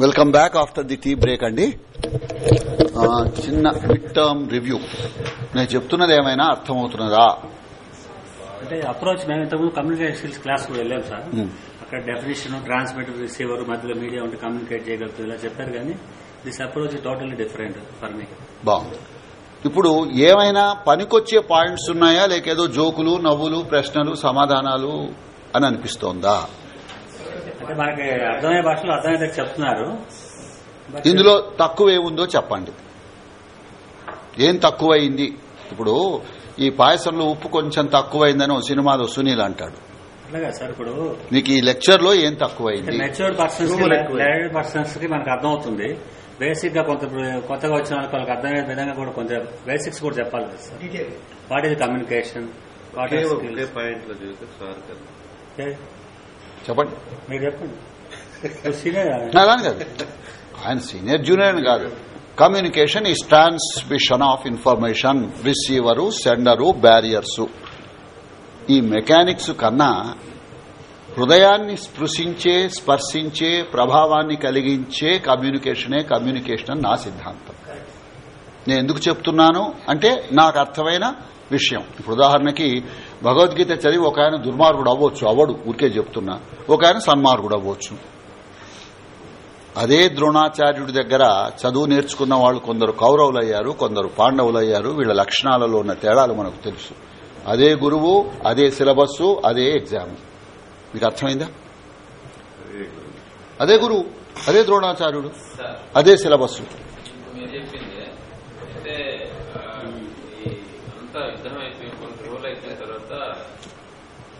Welcome back after the tea break అండి చిన్న mid term review నేను చెప్తున్నది ఏమైనా అర్థమవుతున్నదా? అంటే అప్రోచ్ మేము ఇంతకుముందు కమ్యూనికేషన్ స్కిల్స్ క్లాస్ వెళ్ళాం సార్. Hmm. అక్కడ డెఫినేషన్ ట్రాన్స్మిటర్ రిసీవర్ మధ్యలో మీడియా ఉంటే కమ్యూనికేట్ చేయగలుగుతుంది ఇలా చెప్పారు కానీ this approach totally different for me బాగుంది. ఇప్పుడు ఏమైనా పనికొచ్చే పాయింట్స్ ఉన్నాయా? లేక ఏదో జోకులు నవ్వులు ప్రశ్నలు సమాధానాలు అని అనిపిస్తోందా? అంటే మనకి అర్థమయ్యే భాషలో అర్థమయ్యేది చెప్తున్నారు. ఇందులో తక్కువ ఏముందో చెప్పండి. ఏం తక్కువైంది? ఇప్పుడు ఈ పాయసంలో ఉప్పు కొంచెం తక్కువైందని ఓ సినిమాలో సునీల్ అంటాడు. అట్లాగా సార్ ఇప్పుడు నీకు ఈ లెక్చర్లో ఏం తక్కువైంది? మెచ్యూర్డ్ పర్సన్స్ పర్సన్స్కి మనకు అర్థమవుతుంది. బేసిక్గా కొంత కొత్తగా వచ్చిన వాళ్ళకి అర్థమయ్యే విధంగా కూడా కొంచెం బేసిక్స్ కూడా చెప్పాలి sir. What is communication what point చెప్పండి. మీరు చెప్పండి. అలానే కాదు. ఆయన సీనియర్ జూనియర్ అని కాదు. Communication is transmission of information receiver sender barriers ఈ మెకానిక్స్ కన్నా హృదయాన్ని స్పృశించే స్పర్శించే ప్రభావాన్ని కలిగించే కమ్యూనికేషనే కమ్యూనికేషన్ నా సిద్ధాంతం. నేను ఎందుకు చెప్తున్నాను? అంటే నాకు అర్థమైన విషయం. ఇప్పుడు ఉదాహరణకి భగవద్గీత చదివి ఒక ఆయన దుర్మార్గుడు అవ్వచ్చు. అవడు ఊరికే చెప్తున్నా. ఒక ఆయన సన్మార్గుడు అవ్వచ్చు. అదే ద్రోణాచార్యుడి దగ్గర చదువు నేర్చుకున్న వాళ్ళు కొందరు కౌరవులయ్యారు కొందరు పాండవులయ్యారు. వీళ్ళ లక్షణాలలో ఉన్న తేడాలు మనకు తెలుసు. అదే గురువు అదే సిలబస్ అదే ఎగ్జామ్. మీకు అర్థమైందా? అదే గురువు. అదే ద్రోణాచార్యుడు అదే సిలబస్ మీరు చెప్పింది అయితే ఆ, ఈ అంతా యుద్ధం అయిపోయి కొన్ని రోజులు అయిపోయిన తర్వాత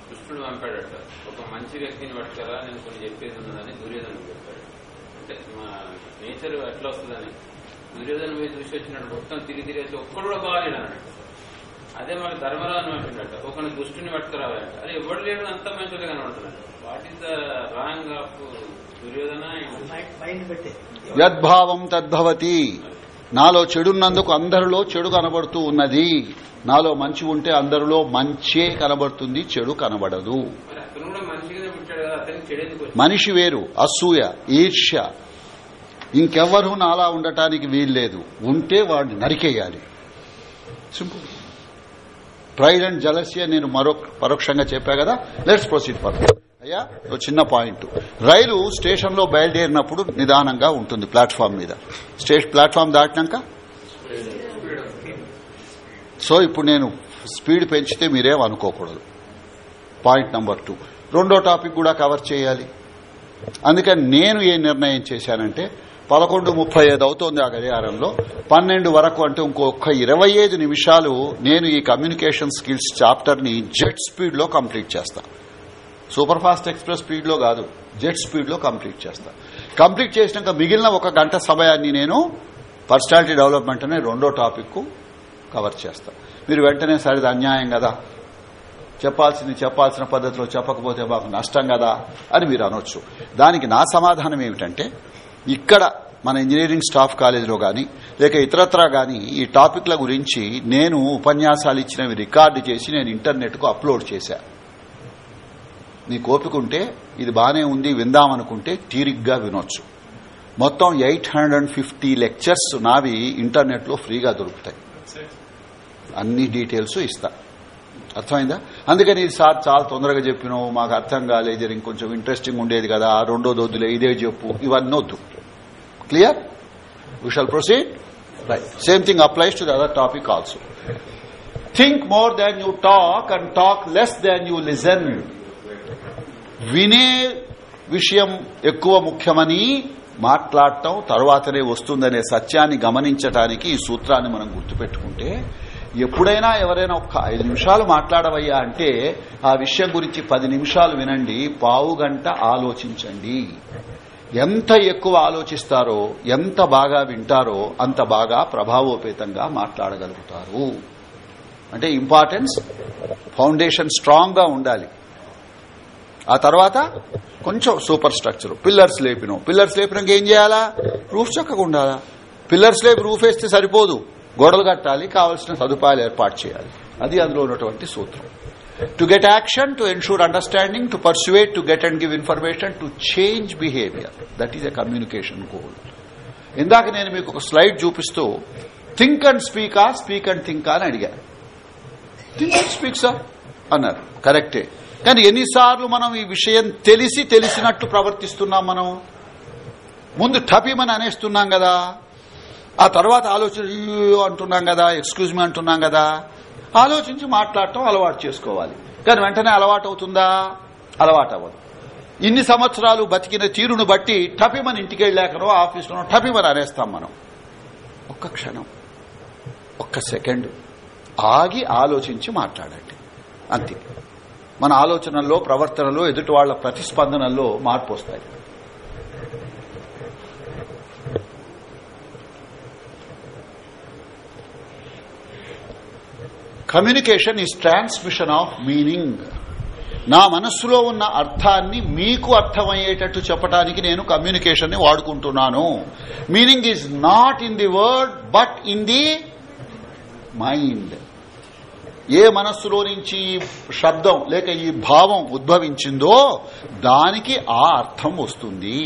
కృష్ణుడు పంపాడట ఒక మంచి వ్యక్తిని పట్టుకరా నేను కొన్ని చెప్పేది ఉన్నదని దుర్యోధను చెప్పాడు. అంటే మా నేచర్ ఎట్లా వస్తుందని. దుర్యోధన పోయి చూసి వచ్చినట్టు మొత్తం తిరిగి తిరిగి వచ్చి ఒక్కడు కూడా బాగాలేడు అన్నట్టు. అదే మనకి ధర్మరాజు పంపిండట ఒకని దుష్టుని పట్టుకురావాలంట. అరే ఎవడు లేడు? అంత మంచిగా కనబడుతున్నాడు what is the wrong of Duryodhana? యద్భావం తద్భవతి. నాలో చెడున్నందుకు అందరిలో చెడు కనబడుతూ ఉన్నది. నాలో మంచి ఉంటే అందరిలో మంచే కనబడుతుంది చెడు కనబడదు. మనిషి వేరు అసూయ ఈర్ష్య. ఇంకెవ్వరూ నాలా ఉండటానికి వీల్లేదు. ఉంటే వాడిని నరికేయాలి. సింపుల్ ప్రైడ్ అండ్ జలస్య నేను మరో పరోక్షంగా చెప్పా కదా లెట్స్ ప్రొసీడ్ ఫర్ అయ్యా చిన్న పాయింట్. రైలు స్టేషన్లో బయలుదేరినప్పుడు నిదానంగా ఉంటుంది ప్లాట్ఫామ్ మీద. Station platform దాటినాక? సో ఇప్పుడు నేను స్పీడ్ పెంచితే మీరేం అనుకోకూడదు. పాయింట్ నంబర్ టూ రెండో టాపిక్ కూడా కవర్ చేయాలి. అందుకని నేను ఏ నిర్ణయం చేశానంటే పదకొండు ముప్పై ఐదు అవుతోంది ఆ గడియారంలో. పన్నెండు వరకు అంటే ఇంకొక ఇరవై ఐదు నిమిషాలు నేను ఈ కమ్యూనికేషన్ స్కిల్స్ చాప్టర్ని జెట్ స్పీడ్లో కంప్లీట్ చేస్తా. సూపర్ ఫాస్ట్ ఎక్స్ప్రెస్ స్పీడ్లో కాదు జెట్ స్పీడ్లో కంప్లీట్ చేస్తా. కంప్లీట్ చేసినాక మిగిలిన ఒక గంట సమయాన్ని నేను పర్సనాలిటీ డెవలప్మెంట్ అనే రెండో టాపిక్ కవర్ చేస్తా. మీరు వెంటనే సరిది అన్యాయం కదా చెప్పాల్సింది చెప్పాల్సిన పద్ధతిలో చెప్పకపోతే మాకు నష్టం కదా అని మీరు అనొచ్చు. దానికి నా సమాధానం ఏమిటంటే ఇక్కడ మన ఇంజనీరింగ్ స్టాఫ్ కాలేజీలో గాని లేక ఇతరత్రా గాని ఈ టాపిక్ల గురించి నేను ఉపన్యాసాలు ఇచ్చినవి రికార్డు చేసి నేను ఇంటర్నెట్కు అప్లోడ్ చేశా. నీ కోపికుంటే ఇది బానే ఉంది విందామనుకుంటే తీరిగ్గా వినొచ్చు. మొత్తం ఎయిట్ హండ్రెడ్ ఫిఫ్టీ లెక్చర్స్ నావి ఇంటర్నెట్లో ఫ్రీగా దొరుకుతాయి. అన్ని డీటెయిల్స్ ఇస్తా. అర్థమైందా? అందుకని ఇది సార్ చాలా తొందరగా చెప్పినావు మాకు అర్థం కాలేదు ఇంకొంచెం ఇంట్రెస్టింగ్ ఉండేది కదా ఆ రెండో దొద్దులే ఇదే చెప్పు ఇవన్నీ వద్దు. Clear we shall proceed right same thing applies to the other topic also think more than you talk and talk less than you listen వినే విషయం ఎక్కువ ముఖ్యమని మాట్లాడటం తర్వాతనే వస్తుందనే సత్యాన్ని గమనించడానికి ఈ సూత్రాన్ని మనం గుర్తుపెట్టుకుంటే ఎప్పుడైనా ఎవరైనా ఒక్క ఐదు నిమిషాలు మాట్లాడవయ్యా అంటే ఆ విషయం గురించి పది నిమిషాలు వినండి పావు గంట ఆలోచించండి. ఎంత ఎక్కువ ఆలోచిస్తారో ఎంత బాగా వింటారో అంత బాగా ప్రభావోపేతంగా మాట్లాడగలుగుతారు. అంటే ఇంపార్టెన్స్ ఫౌండేషన్ స్ట్రాంగ్గా ఉండాలి. ఆ తర్వాత కొంచెం సూపర్ స్ట్రక్చర్. పిల్లర్స్ లేపినాం. పిల్లర్స్ లేపినాక ఏం చేయాలా? రూఫ్ చక్కగా ఉండాలా? పిల్లర్స్ లేపి రూఫ్ వేస్తే సరిపోదు. గోడలు కట్టాలి కావలసిన సదుపాయాలు ఏర్పాటు చేయాలి. అది అందులో ఉన్నటువంటి సూత్రం. To get action to ensure understanding to persuade to get and give information to change behaviour that is a communication goal ఇందాక నేను మీకు ఒక స్లైడ్ చూపిస్తూ think and speak speak and think అని అడిగాను థింక్ అండ్ స్పీక్ సార్ అన్నారు. కరెక్టే కానీ ఎన్నిసార్లు మనం ఈ విషయం తెలిసి తెలిసినట్టు ప్రవర్తిస్తున్నాం మనం? ముందు టపిమని అనేస్తున్నాం కదా. ఆ తర్వాత ఆలోచన అంటున్నాం కదా ఎక్స్క్యూజ్ మీ అంటున్నాం కదా. ఆలోచించి మాట్లాడటం అలవాటు చేసుకోవాలి. కానీ వెంటనే అలవాటు అవుతుందా అలవాటు అవ్వదు ఇన్ని సంవత్సరాలు బతికిన తీరును బట్టి టపిమని ఇంటికి వెళ్ళాకనో ఆఫీసులో టపిమని అనేస్తాం మనం. ఒక్క క్షణం ఒక్క సెకండ్ ఆగి ఆలోచించి మాట్లాడండి. అంతే. మన ఆలోచనల్లో ప్రవర్తనలో ఎదుటి వాళ్ళ ప్రతిస్పందనల్లో మార్పు వస్తాయి. Communication is transmission of meaning నా మనస్సులో ఉన్న అర్థాన్ని మీకు అర్థమయ్యేటట్టు చెప్పడానికి నేను కమ్యూనికేషన్ని వాడుకుంటున్నాను. Meaning is not in the word but in the mind ఏ మనస్సులో నుంచి ఈ శబ్దం లేక ఈ భావం ఉద్భవించిందో దానికి ఆ అర్థం వస్తుంది.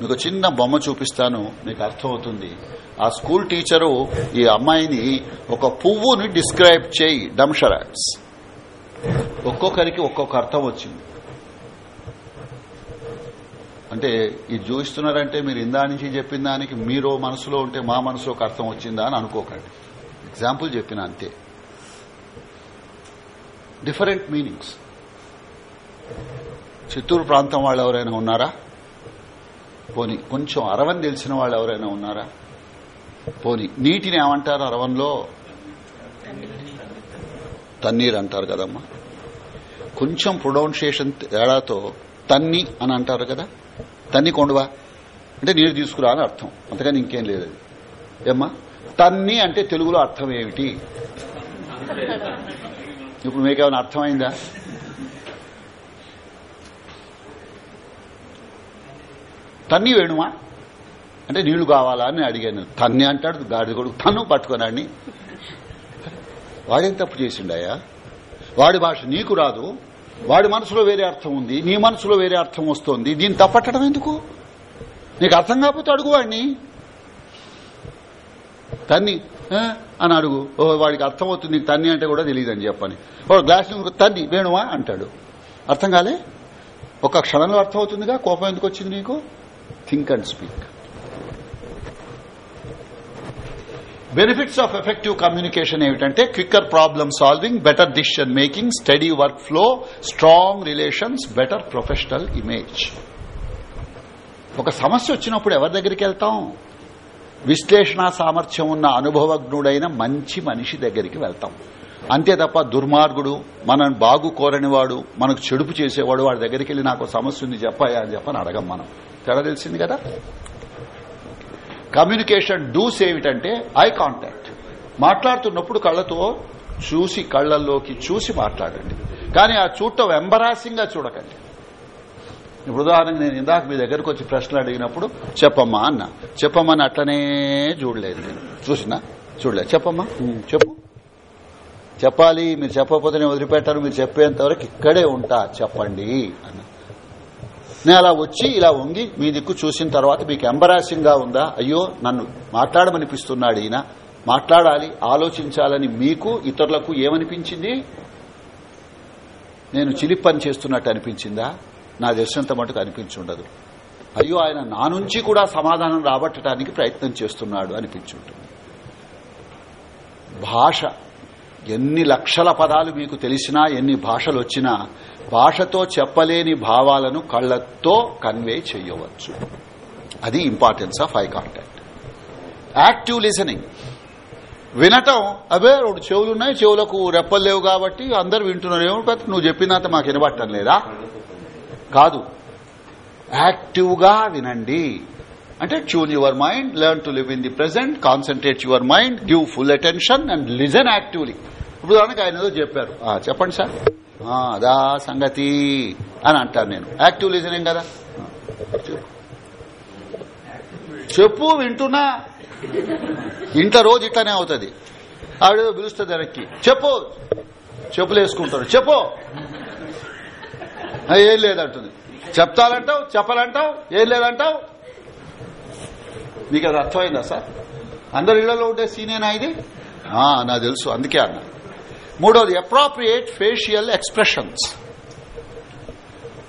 మీకు చిన్న బొమ్మ చూపిస్తాను మీకు అర్థమవుతుంది. ఆ స్కూల్ టీచరు ఈ అమ్మాయిని ఒక పువ్వుని డిస్క్రైబ్ చేయి డమ్షరాట్స్ ఒక్కొక్కరికి ఒక్కొక్క అర్థం వచ్చింది. అంటే ఇది చూపిస్తున్నారంటే మీరు ఇందా నుంచి చెప్పిన దానికి మీరు మనసులో ఉంటే మా మనసులో ఒక అర్థం వచ్చిందా అని అనుకోకండి. ఎగ్జాంపుల్ చెప్పిన అంతే. Different meanings. చిత్తూరు ప్రాంతం వాళ్ళు ఎవరైనా ఉన్నారా? పోని కొంచెం అరవని తెలిసిన వాళ్ళు ఎవరైనా ఉన్నారా? పోని నీటిని ఏమంటారు అరవంలో తన్నీర్ అంటారు కదమ్మా. కొంచెం ప్రొనౌన్సియేషన్ తేడాతో తన్ని అని అంటారు కదా? తన్ని కొండవా? అంటే నీరు తీసుకురా అని అర్థం. అంతకని ఇంకేం లేదు అది. ఏమ్మా? తన్ని అంటే తెలుగులో అర్థం ఏమిటి? ఇప్పుడు మీకేమైనా అర్థమైందా? తన్ని వేణుమా అంటే నీళ్ళు కావాలా అని అడిగాను. తన్ని అంటాడు గాడి కొడుకు తను పట్టుకున్నాడిని. వాడేం తప్పు చేసిండాయా వాడి భాష నీకు రాదు. వాడి మనసులో వేరే అర్థం ఉంది. నీ మనసులో వేరే అర్థం వస్తోంది. దీన్ని తప్పట్టడం ఎందుకు? నీకు అర్థం కాకపోతే అడుగు వాడిని తన్ని అని అడుగు. ఓ వాడికి అర్థమవుతుంది నీకు తన్ని అంటే కూడా తెలియదని చెప్పని. వాడు గ్లాస్ తన్ని వేణువా? అంటాడు. అర్థం కాలే? ఒక క్షణంలో అర్థమవుతుందిగా కోపం ఎందుకు వచ్చింది నీకు? Think and speak benefits of effective communication ఏమిటంటే quicker problem solving better decision making study work flow strong relations better professional image ఒక సమస్య వచ్చినప్పుడు ఎవరి దగ్గరికి వెళ్తాం? విశ్లేషణ సామర్థ్యం ఉన్న అనుభవజ్ఞుడైన మంచి మనిషి దగ్గరికి వెళ్తాం. అంతే తప్ప దుర్మార్గుడు మనం బాగు కోరనివాడు మనకు చెడుపు చేసేవాడు వాడి దగ్గరికి వెళ్ళి నాకు సమస్య ఉంది చెప్పాయా అని చెప్పని అడగం మనం. తేడా తెలిసింది కదా? కమ్యూనికేషన్ డూస్ ఏమిటంటే ఐ కాంటాక్ట్. మాట్లాడుతున్నప్పుడు కళ్ళతో చూసి కళ్ళల్లోకి చూసి మాట్లాడండి. కానీ ఆ చూడటం ఎంబరాసింగ్గా చూడకండి. ఇప్పుడు ఉదాహరణకు నేను ఇందాక మీ దగ్గరకు వచ్చి ప్రశ్నలు అడిగినప్పుడు చెప్పమ్మా అన్న. చెప్పమ్మని అట్లనే చూడలేదు నేను. చూసినా? చూడలేదు. చెప్పమ్మా? చెప్పు. చెప్పాలి మీరు చెప్పకపోతే నేను వదిలిపెట్టాను మీరు చెప్పేంత వరకు ఇక్కడే ఉంటా చెప్పండి అన్న. నేను అలా వచ్చి ఇలా వంగి మీ దిక్కు చూసిన తర్వాత మీకు ఎంబరాసింగ్గా ఉందా? అయ్యో నన్ను మాట్లాడమనిపిస్తున్నాడు ఈయన. మాట్లాడాలి ఆలోచించాలని మీకు ఇతరులకు ఏమనిపించింది? నేను చిలిప్ పని చేస్తున్నట్టు అనిపించిందా? నా దర్శనంత మటుకు అనిపించుండదు అయ్యో ఆయన నా నుంచి కూడా సమాధానం రాబట్టడానికి ప్రయత్నం చేస్తున్నాడు అనిపించుంటుంది భాష ఎన్ని లక్షల పదాలు మీకు తెలిసినా ఎన్ని భాషలు వచ్చినా భాషతో చెప్పలేని భావాలను కళ్ళతో కన్వే చేయవచ్చు. అది importance of eye contact active listening వినటం అవే రెండు చెవులున్నాయి చెవులకు రెప్పలు లేవు కాబట్టి అందరు వింటున్నారు ఏమో నువ్వు చెప్పినంత మాకు వినబట్టం లేదా? కాదు. యాక్టివ్గా వినండి. అంటే tune your mind learn to live in the present concentrate your mind give full attention and listen actively ఇప్పుడు దానికి ఆయన ఏదో చెప్పారు. చెప్పండి సార్. అదా సంగతి అని అంటాను నేను. యాక్టివ్ లిజనింగ్ కదా? చెప్పు." వింటున్నా. ఇంట్లో రోజు ఇట్లానే అవుతుంది. ఆవిడేదో పిలుస్తుంది వెనక్కి. చెప్పు. చెప్పులేసుకుంటారు చెప్పు. ఏం లేదంటుంది. చెప్తాలంటావు చెప్పాలంటావు ఏం లేదంటావు? మీకు అది అర్థమైందా సార్? అందరి ఇళ్ళలో ఉండే సీనేనా ఇది? నా నాకు తెలుసు అందుకే అన్నా. మూడోది అప్రాప్రియేట్ ఫేషియల్ ఎక్స్ప్రెషన్స్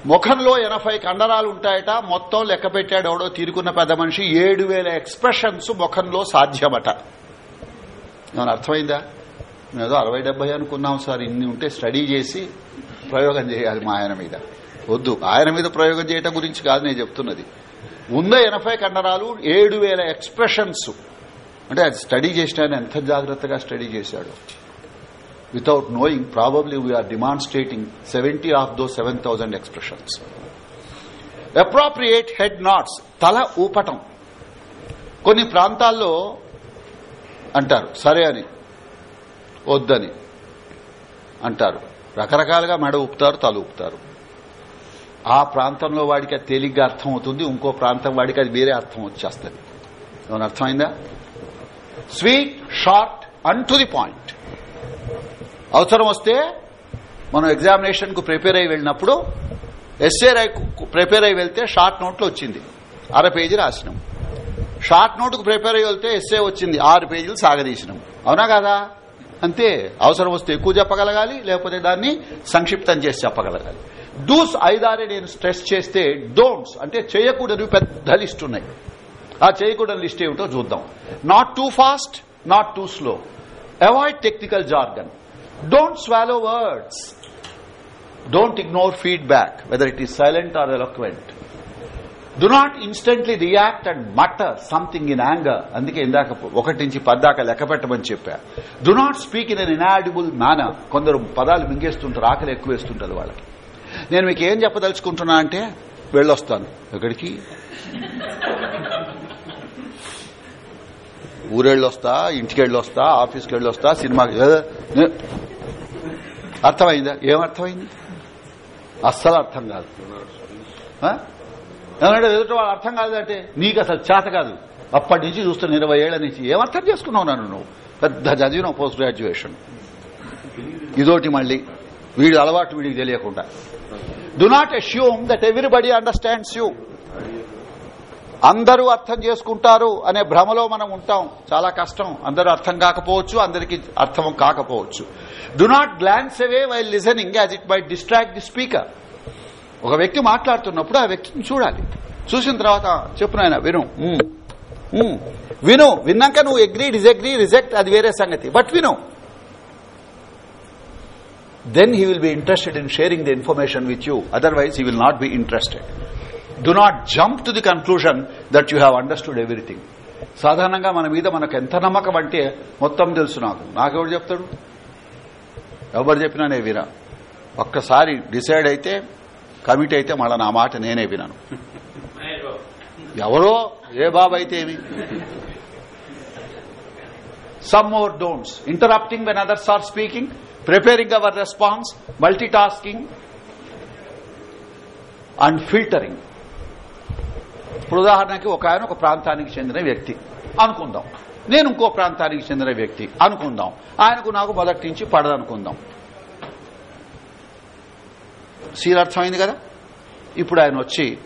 ముఖంలో ఎనభై కండరాలు ఉంటాయట మొత్తం లెక్క పెట్టాడు ఎవడో తీరుకున్న పెద్ద మనిషి ఏడు వేల ఎక్స్ప్రెషన్స్ ముఖంలో సాధ్యమట. ఏమైనా అర్థమైందా? మేమేదో అరవై డెబ్బై అనుకున్నాం సార్ ఇన్ని ఉంటే స్టడీ చేసి ప్రయోగం చేయాలి మా ఆయన మీద. వద్దు ఆయన మీద ప్రయోగం చేయటం గురించి కాదు నేను చెప్తున్నది. ఉన్న ఎనభై కండరాలు ఏడు వేల ఎక్స్ప్రెషన్స్. అంటే అది స్టడీ చేసిన ఆయన ఎంత జాగ్రత్తగా స్టడీ చేశాడు. Without knowing probably we are demonstrating seventy of those seven thousand expressions appropriate head nods తల ఊపటం. కొన్ని ప్రాంతాల్లో అంటారు సరే అని వద్దని అంటారు. రకరకాలుగా మెడ ఊపుతారు తల ఊపుతారు. ఆ ప్రాంతంలో వాడికి అది తేలిగ్గా అర్థం అవుతుంది ఇంకో ప్రాంతం వాడికి అది వేరే అర్థం వచ్చేస్తుంది. ఏమైనా అర్థమైందా? Sweet short and to the point. అవసరం వస్తే మనం ఎగ్జామినేషన్కు ప్రిపేర్ అయి వెళ్ళినప్పుడు ఎస్ఏ ప్రిపేర్ అయి వెళ్తే షార్ట్ నోట్లో వచ్చింది. అర పేజీ రాసినాం. షార్ట్ నోట్కు ప్రిపేర్ అయ్యి వెళ్తే ఎస్ఏ వచ్చింది ఆరు పేజీలు సాగదీసినాం. అవునా కదా? అంతే. అవసరం వస్తే ఎక్కువ చెప్పగలగాలి లేకపోతే దాన్ని సంక్షిప్తం చేసి చెప్పగలగాలి. డూస్ ఐదారే నేను స్ట్రెస్ చేస్తే డోంట్స్ అంటే చేయకూడదు పెద్ద లిస్ట్ ఉన్నాయి. ఆ చేయకూడని లిస్ట్ ఏమిటో చూద్దాం. Not too fast not too slow avoid technical jargon don't swallow words don't ignore feedback whether it is silent or eloquent do not instantly react and mutter something in anger అందుకే ఇందాక ఒకటి నుంచి పద్దాక లెక్క పెట్టమని చెప్పా. Do not speak in an inaudible manner కొందరు పదాలు మింగేస్తుంటారు ఆకలి ఎక్కువేస్తుంటారు వాళ్ళకి. నేను మీకు ఏం చెప్పదలుచుకుంటున్నా అంటే వెళ్ళొస్తాను. ఎక్కడికి? ఊరెళ్ళొస్తా ఇంటికి వెళ్ళొస్తా ఆఫీస్కి వెళ్ళొస్తా సినిమాకి అర్థమైందా? ఏమర్థమైంది అస్సలు అర్థం కాదు. ఆ? ఏమంటే ఎదుటి వాళ్ళు అర్థం కాదంటే నీకు అసలు చేత కాదు. అప్పటి నుంచి చూస్తున్న ఇరవై ఏళ్ళ నుంచి ఏమర్థం చేసుకున్నావు నన్ను నువ్వు? పెద్ద చదివినావు పోస్ట్ గ్రాడ్యుయేషన్. ఇదోటి మళ్ళీ. వీడి అలవాటు వీడికి తెలియకుండా. Do not assume that everybody understands you అందరూ అర్థం చేసుకుంటారు అనే భ్రమలో మనం ఉంటాం. చాలా కష్టం. అందరూ అర్థం కాకపోవచ్చు అందరికి అర్థం కాకపోవచ్చు. Do not glance away while listening as it by distract the speaker ఒక వ్యక్తి మాట్లాడుతున్నప్పుడు ఆ వ్యక్తిని చూడాలి. చూసిన తర్వాత చెప్పు నాయన విను. విను. విన్నాక నువ్వు ఎగ్రీ డిజగ్రీ రిజెక్ట్ అది వేరే సంగతి. బట్ విను. Then he will be interested in sharing the information with you otherwise he will not be interested do not jump to the conclusion that you have understood everything సాధారణంగా మన మీద మనకు ఎంత నమ్మకం అంటే మొత్తం తెలుసు నాకు. నాకెవడు చెప్తాడు? ఎవరు చెప్పినా నేను వినా. ఒక్కసారి డిసైడ్ అయితే కమిట్ అయితే మళ్ళీ నా మాట నేనే వినను. ఎవరో? ఏ బాబు అయితే ఏమి? Some more don'ts interrupting when others are speaking preparing our response multitasking and filtering ఇప్పుడు ఉదాహరణకి ఒక ఆయన ఒక ప్రాంతానికి చెందిన వ్యక్తి. అనుకుందాం. నేను ఇంకో ప్రాంతానికి చెందిన వ్యక్తి. అనుకుందాం. ఆయనకు నాకు మొదటి నుంచి పడదనుకుందాం సీన్ అర్థమైంది కదా? ఇప్పుడు ఆయన వచ్చి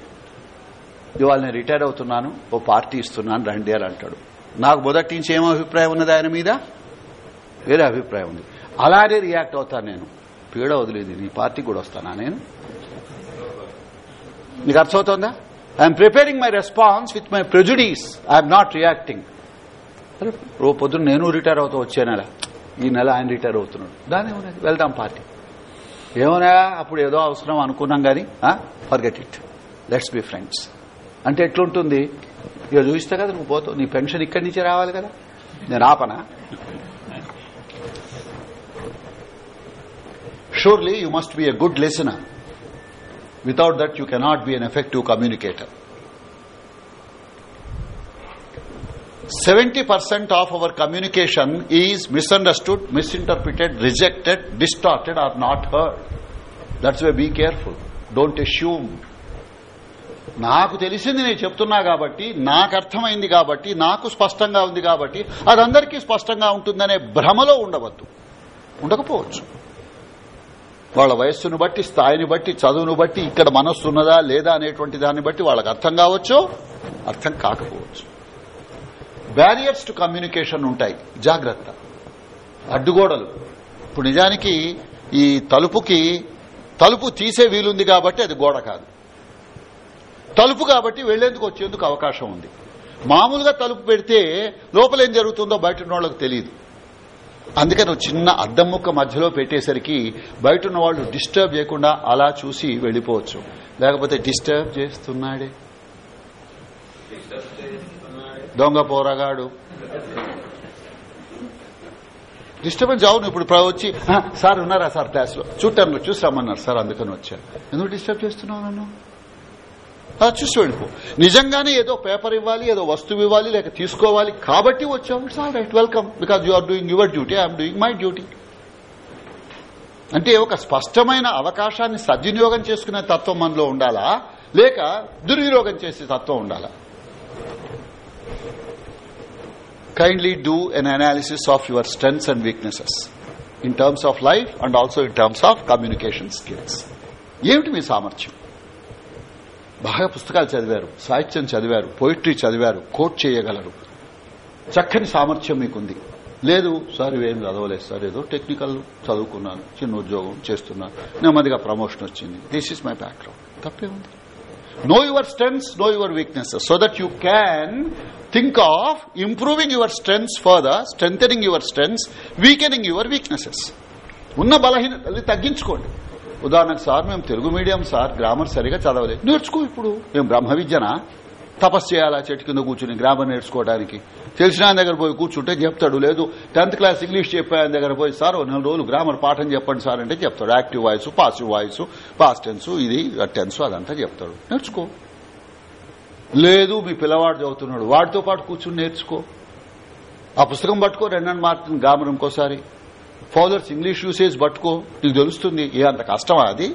ఇవాళ నేను రిటైర్ అవుతున్నాను. ఓ పార్టీ ఇస్తున్నాను. రండి అని అంటాడు. నాకు మొదటి నుంచి ఏం అభిప్రాయం ఉన్నది ఆయన మీద? వేరే అభిప్రాయం ఉంది. అలానే రియాక్ట్ అవుతాను నేను. పీడ వదిలేదు నీ పార్టీకి కూడా వస్తానా నేను? నీకు అర్థమవుతోందా? I'm preparing my response with my prejudice I'm not reacting raw పొద్దున్న నేను రిటైర్ అవుతా వచ్చే నెల. ఈ నెల ఆయన రిటైర్ అవుతున్నాడు. దాని ఉన్నది వెళ్దాం పార్టీ. ఏమన్నా అప్పుడు ఏదో అవసరం అనుకున్నాం గాని forget it let's be friends అంటే ఎట్లుంటుంది? ఇక చూస్తే కదా నువ్వు పోతావు. నీ పెన్షన్ ఇక్కడి నుంచే రావాలి కదా. నేను ఆపనా? Surely you must be a good listener. Without that you cannot be an effective communicator seventy percent of our communication is misunderstood misinterpreted rejected distorted or not heard. That's way be careful. Don't assume నాకు తెలిసింది నేను చెప్తున్నా కాబట్టి నాకు అర్థమైంది కాబట్టి నాకు స్పష్టంగా ఉంది కాబట్టి అది అందరికీ స్పష్టంగా ఉంటుందనే భ్రమలో ఉండవద్దు. ఉండకపోవచ్చు. వాళ్ళ వయస్సును బట్టి స్థాయిని బట్టి చదువును బట్టి ఇక్కడ మనస్సు ఉన్నదా లేదా అనేటువంటి దాన్ని బట్టి వాళ్ళకి అర్థం కావచ్చు అర్థం కాకపోవచ్చు. బ్యారియర్స్ టు కమ్యూనికేషన్ ఉంటాయి. జాగ్రత్త. అడ్డుగోడలు. ఇప్పుడు నిజానికి ఈ తలుపుకి తలుపు తీసే వీలుంది కాబట్టి అది గోడ కాదు. తలుపు కాబట్టి వెళ్ళేందుకు వచ్చేందుకు అవకాశం ఉంది. మామూలుగా తలుపు పెడితే లోపల ఏం జరుగుతుందో బయట వాళ్ళకి తెలియదు. అందుకని చిన్న అద్దం ముక్క మధ్యలో పెట్టేసరికి బయట ఉన్న వాళ్ళు డిస్టర్బ్ చేయకుండా అలా చూసి వెళ్ళిపోవచ్చు. లేకపోతే డిస్టర్బ్ చేస్తున్నాడే. దొంగ పోరగాడు. డిస్టర్బెన్స్ అవును ఇప్పుడు వచ్చి సార్ ఉన్నారా సార్ క్లాస్లో చూడటానికి చూసి రమ్మన్నారు. సార్ అందుకని వచ్చాను. ఎందుకు డిస్టర్బ్ చేస్తున్నావు నన్ను? చూసి వెళ్ళిపో నిజంగానే ఏదో పేపర్ ఇవ్వాలి ఏదో వస్తువు ఇవ్వాలి లేక తీసుకోవాలి. కాబట్టి వచ్చాం. It's all right welcome because you are doing your duty I'm doing my duty అంటే ఒక స్పష్టమైన అవకాశాన్ని సద్వినియోగం చేసుకునే తత్వం మనలో ఉండాలా? లేక దుర్వినియోగం చేసే తత్వం ఉండాలా? Kindly do an analysis of your strengths and weaknesses in terms of life and also in terms of communication skills ఏమిటి మీ సామర్థ్యం? బాగా పుస్తకాలు చదివారు సాహిత్యం చదివారు పోయిటరీ చదివారు కోట్ చేయగలరు. చక్కని సామర్థ్యం మీకుంది. లేదు సార్ ఇవేం చదవలేదు సార్ ఏదో టెక్నికల్ చదువుకున్నాను చిన్న ఉద్యోగం చేస్తున్నాను నెమ్మదిగా ప్రమోషన్ వచ్చింది. దిస్ ఇస్ మై బ్యాక్గ్రౌండ్ తప్పే ఉంది. Know your strengths know your weaknesses so that you can think of improving your strengths further strength your strengths weakening your weaknesses ఉన్న బలహీనతల్ని తగ్గించుకోండి. ఉదాహరణకు సార్ మేము తెలుగు మీడియం సార్ గ్రామర్ సరిగా చదవలేదు. నేర్చుకో ఇప్పుడు. మేము బ్రహ్మ విద్యనా? తపస్సు చేయాలా చెట్టు కింద కూర్చుని గ్రామర్ నేర్చుకోవడానికి? తెలిసిన ఆయన దగ్గర పోయి కూర్చుంటే చెప్తాడు లేదు. టెన్త్ క్లాస్ ఇంగ్లీష్ చెప్పే ఆయన దగ్గర పోయి సార్ నెల రోజులు గ్రామర్ పాఠం చెప్పండి సార్ అంటే చెప్తాడు. Active voice passive voice past tense ఇది టెన్స్ అదంతా చెప్తాడు. నేర్చుకో. లేదు మీ పిల్లవాడు చదువుతున్నాడు. వాడితో పాటు కూర్చుని నేర్చుకో. ఆ పుస్తకం పట్టుకో రెండని మార్కుని గ్రామర్ ఇంకోసారి. ఫాదర్స్ ఇంగ్లీష్ యూసేజ్ పట్టుకో నీకు తెలుస్తుంది ఏ అంత కష్టమా అది?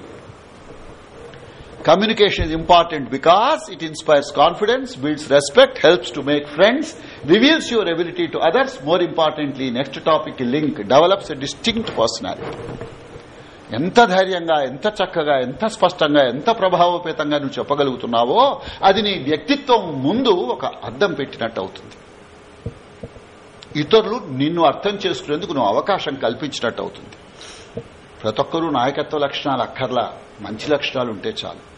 Communication is important because it inspires confidence builds respect helps to make friends reveals your ability to others more importantly next topic link develops a distinct personality ఎంత ధైర్యంగా ఎంత చక్కగా ఎంత స్పష్టంగా ఎంత ప్రభావపేతంగా నువ్వు చెప్పగలుగుతున్నావో అది నీ వ్యక్తిత్వం ముందు ఒక అద్దం పెట్టినట్టు అవుతుంది. ఇతరులు నిన్ను అర్థం చేసుకునేందుకు నువ్వు అవకాశం కల్పించినట్టు అవుతుంది. ప్రతి ఒక్కరూ నాయకత్వ లక్షణాలు అక్కర్లా మంచి లక్షణాలు ఉంటే చాలు.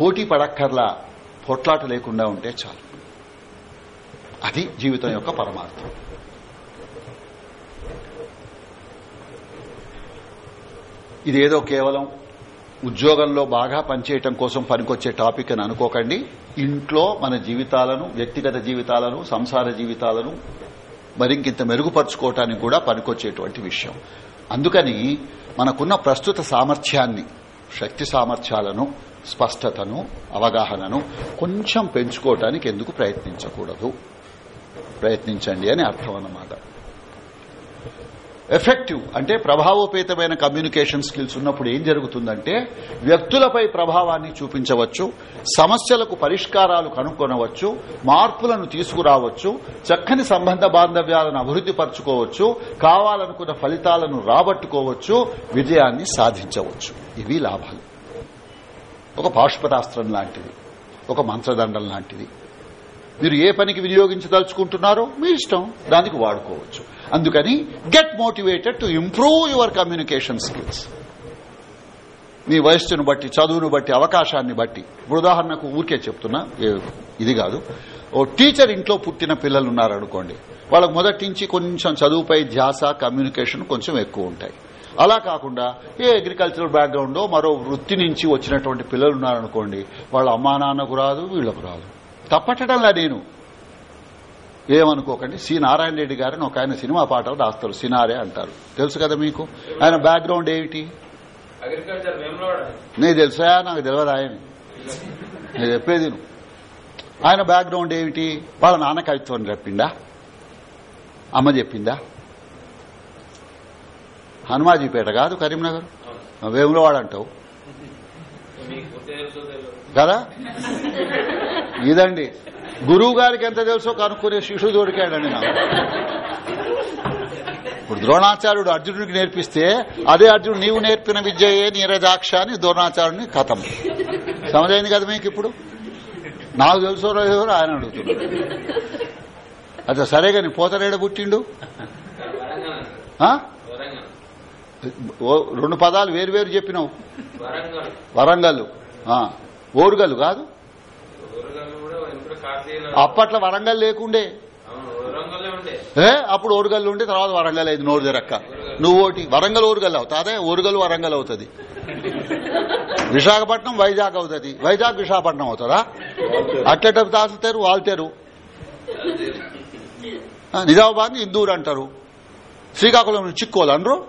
పోటీ పడక్కర్లా పొట్లాట లేకుండా ఉంటే చాలు. అది జీవితం యొక్క పరమార్థం. ఇదేదో కేవలం ఉద్యోగంలో బాగా పనిచేయటం కోసం పనికొచ్చే టాపిక్ అని అనుకోకండి. ఇంట్లో మన జీవితాలను వ్యక్తిగత జీవితాలను సంసార జీవితాలను మరింకింత మెరుగుపరుచుకోవటానికి కూడా పనికొచ్చేటువంటి విషయం. అందుకని మనకున్న ప్రస్తుత సామర్థ్యాన్ని శక్తి సామర్థ్యాలను స్పష్టతను అవగాహనను కొంచెం పెంచుకోవటానికి ఎందుకు ప్రయత్నించకూడదు? ప్రయత్నించండి అని అర్థం అన్నమాట. ఎఫెక్టివ్ అంటే ప్రభావోపేతమైన కమ్యూనికేషన్ స్కిల్స్ ఉన్నప్పుడు ఏం జరుగుతుందంటే వ్యక్తులపై ప్రభావాన్ని చూపించవచ్చు సమస్యలకు పరిష్కారాలు కనుక్కొనవచ్చు మార్పులను తీసుకురావచ్చు చక్కని సంబంధ బాంధవ్యాలను అభివృద్ది పరచుకోవచ్చు కావాలనుకున్న ఫలితాలను రాబట్టుకోవచ్చు విజయాన్ని సాధించవచ్చు. ఇవి లాభాలు. ఒక పాశుపతాస్త్రం లాంటిది ఒక మంత్రదండం లాంటిది. మీరు ఏ పనికి వినియోగించదలుచుకుంటున్నారో మీ ఇష్టం దానికి వాడుకోవచ్చు. అందుకని get motivated to improve your communication skills మీ వయస్సును బట్టి చదువును బట్టి అవకాశాన్ని బట్టి. ఇప్పుడు ఉదాహరణకు ఊరికే చెప్తున్నా ఇది కాదు. ఓ టీచర్ ఇంట్లో పుట్టిన పిల్లలు ఉన్నారనుకోండి వాళ్ళకు మొదటి నుంచి కొంచెం చదువుపై ధ్యాస కమ్యూనికేషన్ కొంచెం ఎక్కువ ఉంటాయి. అలా కాకుండా ఏ అగ్రికల్చరల్ బ్యాక్గ్రౌండ్ మరో వృత్తి నుంచి వచ్చినటువంటి పిల్లలు ఉన్నారనుకోండి వాళ్ళ అమ్మా నాన్నకు రాదు వీళ్ళకు రాదు. తప్పట్టడంలా నేను. ఏమనుకోకండి సి. నారాయణ రెడ్డి గారిని ఒక ఆయన సినిమా పాటలు రాస్తారు సినారే అంటారు. తెలుసు కదా మీకు? ఆయన బ్యాక్గ్రౌండ్ ఏమిటి? నేను తెలుసా? నాకు తెలియదు ఆయన. నేను చెప్పేది. ఆయన బ్యాక్గ్రౌండ్ ఏమిటి? వాళ్ళ నాన్న కవిత్వం చెప్పిందా అమ్మ చెప్పిందా? హనుమాజీపేట కాదు కరీంనగర్? వేములవాడ అంటావు. కదా? ఇదండి. గురువు గారికి ఎంత తెలుసో కనుక్కునే శిష్యుడు దొరికాడండి నాకు. ఇప్పుడు ద్రోణాచార్యుడు అర్జునుడికి నేర్పిస్తే అదే అర్జునుడు నీవు నేర్పిన విద్యయే నీరజాక్ష అని ద్రోణాచార్యుడిని కథం. సమజైంది కదా మీకు ఇప్పుడు? నాకు తెలుసో ఎవరు ఆయన అడుగుతున్నాడు. అదే సరే కానీ పోతరేడ పుట్టిండు? రెండు పదాలు వేరు వేరు చెప్పినావు. వరంగల్. ఓరుగల్లు కాదు. అప్పట్లో వరంగల్ లేకుండే. ఉండే. అప్పుడు ఓరుగల్లు ఉంటే తర్వాత వరంగల్ అయింది నోరు తెరక్క నువ్వు ఓటి వరంగల్ ఓరుగల్ అవుతాదే ఓరుగల్ వరంగల్ అవుతుంది. విశాఖపట్నం వైజాగ్ అవుతుంది. వైజాగ్ విశాఖపట్నం అవుతుందా? అట్లెట తాసుతారు వాళ్తారు నిజామాబాద్ ఇందూరు అంటారు. శ్రీకాకుళం చిక్కోలు అనరు.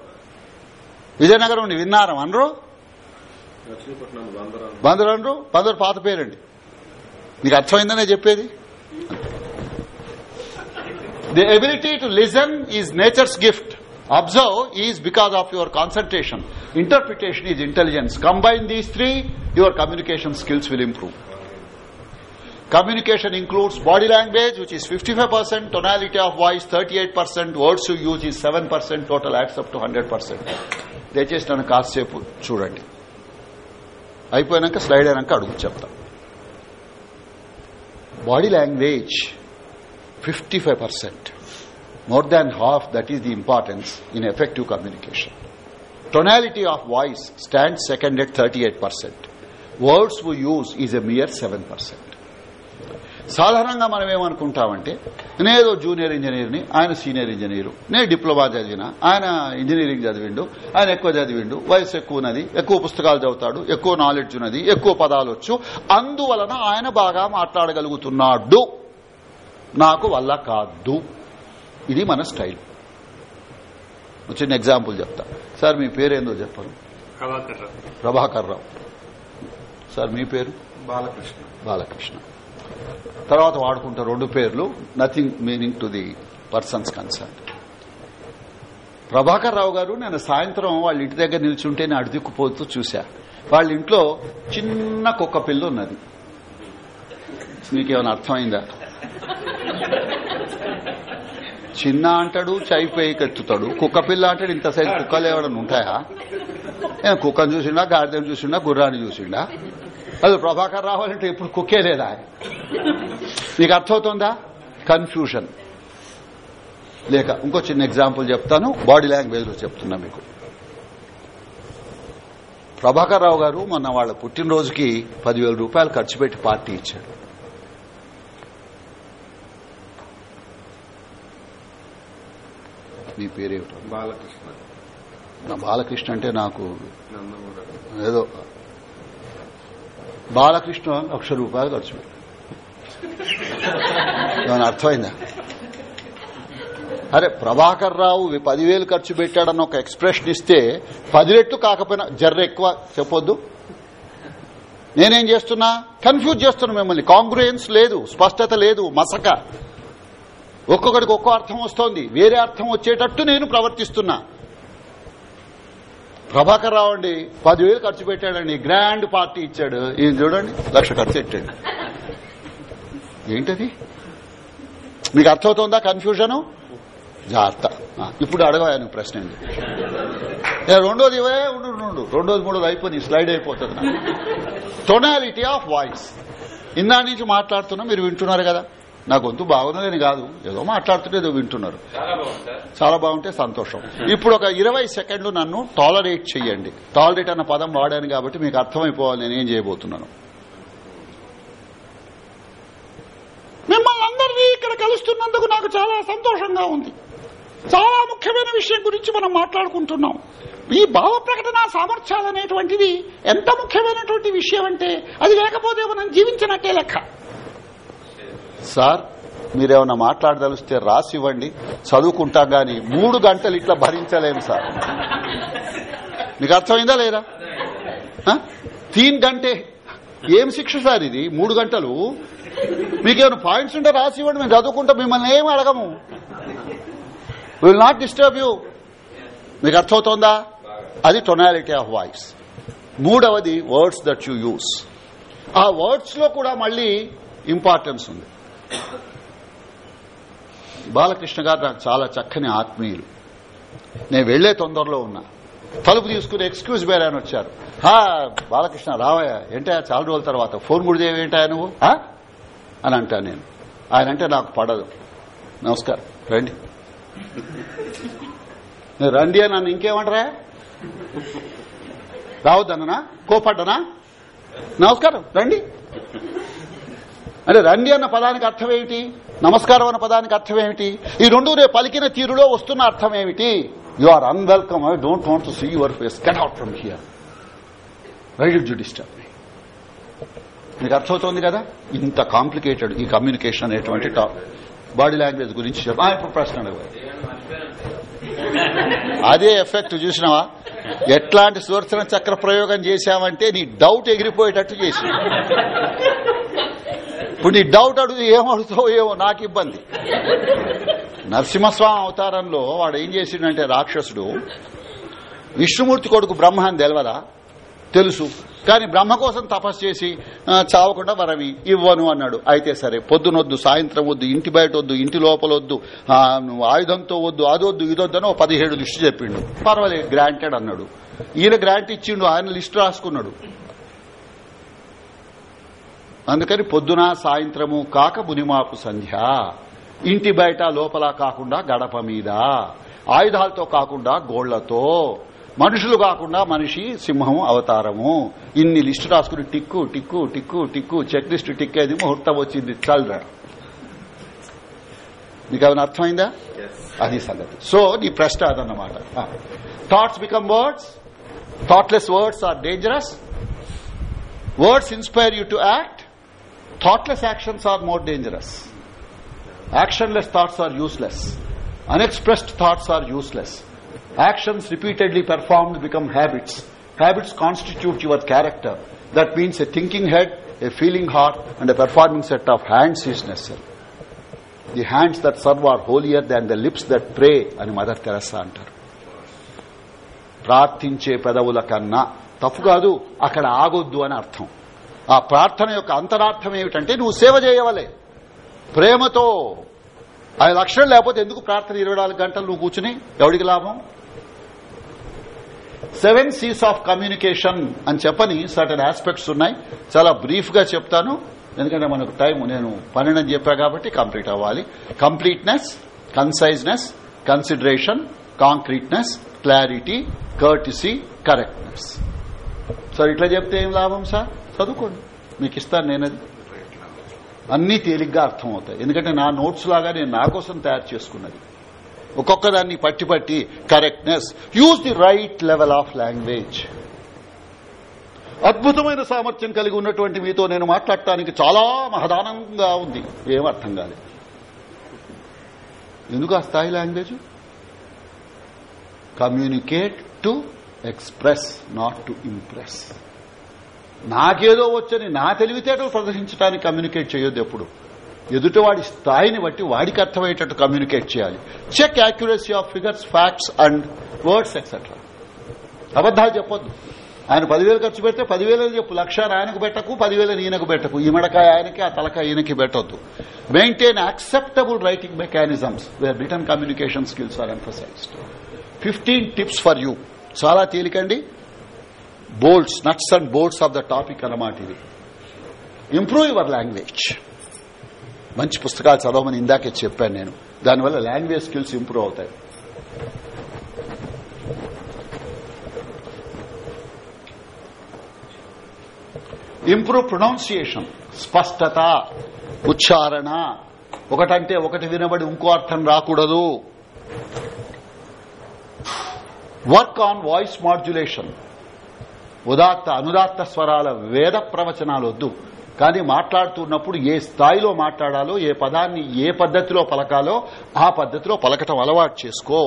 విజయనగరం విన్నారం అనరు. బందరు. అనరు బందరు పాత పేరండి. నీకు అర్థమైందనే చెప్పేది? The ability to listen is nature's gift observe is because of your concentration interpretation is intelligence combine these three your communication skills will improve Communication includes body language, which is 55%, tonality of voice 38%, words you use is 7%, total adds up to 100%. దయచేసి నన్ను కాసేపు చూడండి. అయిపోయాక slide అయినాక అడుగు చెప్తా. Body language fifty five percent more than half that is the importance in effective communication tonality of voice stand second at thirty eight percent words we use is a mere seven percent సాధారణంగా మనం ఏమనుకుంటామంటే నేనేదో junior ఇంజనీర్ని ఆయన senior engineer నేను diploma చదివిన ఆయన engineering చదివిండు ఆయన ఎక్కువ చదివిండు వయసు ఎక్కువ ఉన్నది ఎక్కువ పుస్తకాలు చదువుతాడు ఎక్కువ నాలెడ్జ్ ఉన్నది ఎక్కువ పదాలు వచ్చు అందువలన ఆయన బాగా మాట్లాడగలుగుతున్నాడు. నాకు వల్ల కాదు. ఇది మన స్టైల్. చిన్న ఎగ్జాంపుల్ చెప్తా. సార్ మీ పేరేందో చెప్పరు ప్రభాకర్ రావు. ప్రభాకర్ రావు. సార్ మీ పేరు? బాలకృష్ణ. బాలకృష్ణ. తర్వాత వాడుకుంటారు రెండు పేర్లు. Nothing meaning to the persons concern Prabhakar Rao garu నేను సాయంత్రం వాళ్ళ ఇంటి దగ్గర నిల్చుంటే నేను అడిదిక్కుపోతూ చూశా. వాళ్ళ ఇంట్లో చిన్న కుక్క పిల్ల ఉన్నది. మీకేమైనా అర్థమైందా? చిన్న అంటాడు చైపోయి కట్టుతాడు కుక్క పిల్ల అంటాడు ఇంత సైజు కుక్కలు ఏమైనా ఉంటాయా? ఏ, కుక్కను చూసిండా గాడిదని చూసిండా గుర్రాన్ని చూసిండా? అది ప్రభాకర్ రావాలంటే ఇప్పుడు కుక్కే లేదా నీకు అర్థమవుతుందా కన్ఫ్యూషన్ లేక ఇంకో చిన్న ఎగ్జాంపుల్ చెప్తాను బాడీ లాంగ్వేజ్లో చెప్తున్నా మీకు ప్రభాకర్ రావు గారు మొన్న వాళ్ళ పుట్టినరోజుకి పదివేల రూపాయలు ఖర్చు పెట్టి పార్టీ ఇచ్చాడు మీ పేరేమిటో బాలకృష్ణ నా బాలకృష్ణ అంటే నాకు ఏదో బాలకృష్ణ లక్ష రూపాయలు ఖర్చు పెట్టాడు అర్థమైందా అరే ప్రభాకర్ రావు పదివేలు ఖర్చు పెట్టాడన్న ఒక ఎక్స్ప్రెషన్ ఇస్తే పది రెట్లు కాకపోయినా జర్ర ఎక్కువ చెప్పొద్దు. నేనేం చేస్తున్నా? కన్ఫ్యూజ్ చేస్తున్నా మిమ్మల్ని. కాంగ్రూయన్స్ లేదు స్పష్టత లేదు మసక. ఒక్కొక్కడికి ఒక్కో అర్థం వస్తోంది. వేరే అర్థం వచ్చేటట్టు నేను ప్రవర్తిస్తున్నా. ప్రభాకర్ రావు అండి పదివేలు ఖర్చు పెట్టాడండి గ్రాండ్ పార్టీ ఇచ్చాడు. ఈయన చూడండి లక్ష ఖర్చు పెట్టాడు. ఏంటది? మీకు అర్థమవుతుందా కన్ఫ్యూజను? జాగ్రత్త. ఇప్పుడు అడగాను ప్రశ్న ఏంటి? రెండోది ఇవే ఉండు ఉండు. రెండోది మూడోది అయిపోయింది స్లైడ్ అయిపోతుంది టొనాలిటీ ఆఫ్ వాయిస్ ఇందా నుంచి మాట్లాడుతున్నా మీరు వింటున్నారు కదా. నా గొంతు బాగున్నదని కాదు. ఏదో మాట్లాడుతుంటే ఏదో వింటున్నారు. చాలా బాగుంటే సంతోషం. ఇప్పుడు ఒక ఇరవై సెకండ్లు నన్ను టాలరేట్ చెయ్యండి. టాలరేట్ అన్న పదం వాడాను కాబట్టి మీకు అర్థమైపోవాలి నేనేం చేయబోతున్నాను. మిమ్మల్ని అందరినీ ఇక్కడ కలుస్తున్నందుకు నాకు చాలా సంతోషంగా ఉంది. చాలా ముఖ్యమైన విషయం గురించి మనం మాట్లాడుకుంటున్నాం. ఈ భావ ప్రకటన సామర్థ్యాలు అనేటువంటిది ఎంత ముఖ్యమైనటువంటి విషయం అంటే అది లేకపోతే మనం జీవించినట్టే లెక్క. సార్ మీరేమన్నా మాట్లాడదలిస్తే రాసి ఇవ్వండి చదువుకుంటాం గాని మూడు గంటలు ఇట్లా భరించలేము సార్. మీకు అర్థమైందా లేదా? తీన్ గంటే ఏం శిక్ష సార్ ఇది? మూడు గంటలు? మీకేమైనా పాయింట్స్ ఉంటే రాసి ఇవ్వండి మేము చదువుకుంటాం మిమ్మల్ని ఏం అడగము. విల్ నాట్ డిస్టర్బ్ యూ మీకు అర్థమవుతోందా? అది టొనాలిటీ ఆఫ్ వాయిస్ మూడవది వర్డ్స్ దట్ యు యూస్ ఆ వర్డ్స్లో కూడా మళ్ళీ ఇంపార్టెన్స్ ఉంది. బాలకృష్ణ గారు నాకు చాలా చక్కని ఆత్మీయులు. నేను వెళ్ళే తొందరలో ఉన్నా. తలుపు తీసుకుని ఎక్స్క్యూజ్ బేర్ అని వచ్చారు. హా బాలకృష్ణ రావయ్య ఏంటా చాలా రోజుల తర్వాత? ఫోన్ గుడిదేవి ఏంటా నువ్వు? అని అంటా నేను. ఆయన అంటే నాకు పడదు. నమస్కారం. రండి. రండి అని నన్ను ఇంకేమంటారా? రావద్దన్నా కోపడ్డనా? నమస్కారం. రండి. అంటే రండి అన్న పదానికి అర్థం ఏమిటి? నమస్కారం అన్న పదానికి అర్థం ఏమిటి? ఈ రెండు రేపు పలికిన తీరులో వస్తున్న అర్థం ఏమిటి? You are unwelcome I don't want to see your face get out from here why do disturb me మీకు అర్థమవుతోంది కదా? ఇంత కాంప్లికేటెడ్ ఈ కమ్యూనికేషన్ అనేటువంటి టాప్. బాడీ లాంగ్వేజ్ గురించి చెప్ప. ఇప్పుడు ప్రశ్న అదే ఎఫెక్ట్ చూసినావా? ఎట్లాంటి సుదర్శన చక్ర ప్రయోగం చేశామంటే నీ డౌట్ ఎగిరిపోయేటట్టు చేసి ఇప్పుడు నీ డౌట్ అడుగు ఏం ఏమో నాకు ఇబ్బంది. నరసింహస్వామి అవతారంలో వాడు ఏం చేసిండంటే రాక్షసుడు విష్ణుమూర్తి కొడుకు బ్రహ్మ అని తెలవదా? తెలుసు. కానీ బ్రహ్మ కోసం తపస్సు చేసి చావకుండా వరమి ఇవ్వను అన్నాడు. అయితే సరే పొద్దునొద్దు సాయంత్రం వద్దు ఇంటి బయట వద్దు ఇంటి లోపల వద్దు నువ్వు ఆయుధంతో వద్దు అదొద్దు ఇదొద్దని ఓ పదిహేడు లిస్టు చెప్పిండు. పర్వాలేదు గ్రాంటెడ్ అన్నాడు. ఈయన గ్రాంట్ ఇచ్చిండు ఆయన లిస్టు రాసుకున్నాడు. అందుకని పొద్దున సాయంత్రము కాక మునిమాపు సంధ్య. ఇంటి బయట లోపల కాకుండా గడప మీద. ఆయుధాలతో కాకుండా గోళ్ళతో. మనుషులు కాకుండా మనిషి సింహం అవతారము. ఇన్ని లిస్టు రాసుకుని టిక్కు టిక్కు టిక్కు టిక్కు చెక్ లిస్టు టిక్ అయింది ముహూర్తం వచ్చింది. చల్రా. మీకు ఏమైనా అర్థమైందా అది సంగతి. సో నీ ప్రశ్న అదన్నమాట. Thoughts become words thoughtless words are dangerous words inspire you to act thoughtless actions are more dangerous actionless thoughts are useless unexpressed thoughts are useless actions repeatedly performed become habits habits constitute your character that means a thinking head a feeling heart and a performing set of hands is necessary the hands that serve are holier than the lips that pray అని mother తెరస్సా అంటారు. ప్రార్థించే పెదవుల కన్నా తప్పు కాదు అక్కడ ఆగొద్దు అని అర్థం. ఆ ప్రార్థన యొక్క అంతరార్థం ఏమిటంటే నువ్వు సేవ చేయవలే. ప్రేమతో. ఆ లక్షణం లేకపోతే ఎందుకు ప్రార్థన ఇరవై నాలుగు గంటలు నువ్వు కూర్చుని? ఎవడికి లాభం? సెవెన్ సీస్ ఆఫ్ కమ్యూనికేషన్ అని చెప్పని సర్టన్ ఆస్పెక్ట్స్ ఉన్నాయి. చాలా బ్రీఫ్గా చెప్తాను. ఎందుకంటే మనకు టైం నేను పన్నెండు అని చెప్పా కాబట్టి కంప్లీట్ అవ్వాలి. Completeness conciseness consideration concreteness clarity courtesy correctness sir ఇట్లా చెప్తే ఏం లాభం సార్? చదువుకోండి. మీకు ఇస్తాను నేనది. అన్నీ తేలిగ్గా అర్థమవుతాయి. ఎందుకంటే నా నోట్స్ లాగా నేను నా కోసం తయారు చేసుకున్నది. ఒక్కొక్క దాన్ని పట్టి పట్టి correctness use the right level of language అద్భుతమైన సామర్థ్యం కలిగి ఉన్నటువంటి మీతో నేను మాట్లాడటానికి చాలా మహదానంగా ఉంది. ఏమర్థం కాలేదు. ఎందుకు ఆ స్థాయి language communicate to express not to impress నాకేదో వచ్చని నా తెలివితేటలు ప్రదర్శించడానికి కమ్యూనికేట్ చేయొద్దు ఎప్పుడు. ఎదుటివాడి స్థాయిని బట్టి వాడికి అర్థమయ్యేటట్టు కమ్యూనికేట్ చేయాలి. Check accuracy of figures facts and words etcetera అబద్దాలు చెప్పొద్దు. ఆయన పదివేలు ఖర్చు పెడితే పదివేలని చెప్పు. లక్ష ఆయనకు పెట్టకు పదివేలని ఈయనకు పెట్టకు. ఈ మెడకాయ ఆయనకి ఆ తలకాయ ఈయనకి పెట్టొద్దు. Maintain acceptable writing mechanisms where written communication skills are emphasized fifteen tips for you చాలా తేలికండి. Bolts nuts and bolts of the topic అన్నమాట ఇది. ఇంప్రూవ్ యువర్ లాంగ్వేజ్ మంచి పుస్తకాలు చదవమని ఇందాకే చెప్పాను నేను. దానివల్ల లాంగ్వేజ్ స్కిల్స్ ఇంప్రూవ్ అవుతాయి. ఇంప్రూవ్ ప్రొనౌన్సియేషన్ స్పష్టత ఉచ్చారణ. ఒకటంటే ఒకటి వినబడి ఇంకో అర్థం రాకూడదు. వర్క్ ఆన్ వాయిస్ మాడ్యులేషన్ ఉదాత్త అనుదాత్త స్వరాల వేద ప్రవచనాలు వద్దు. కానీ మాట్లాడుతున్నప్పుడు ఏ స్థాయిలో మాట్లాడాలో ఏ పదాన్ని ఏ పద్ధతిలో పలకాలో ఆ పద్ధతిలో పలకటం అలవాటు చేసుకో.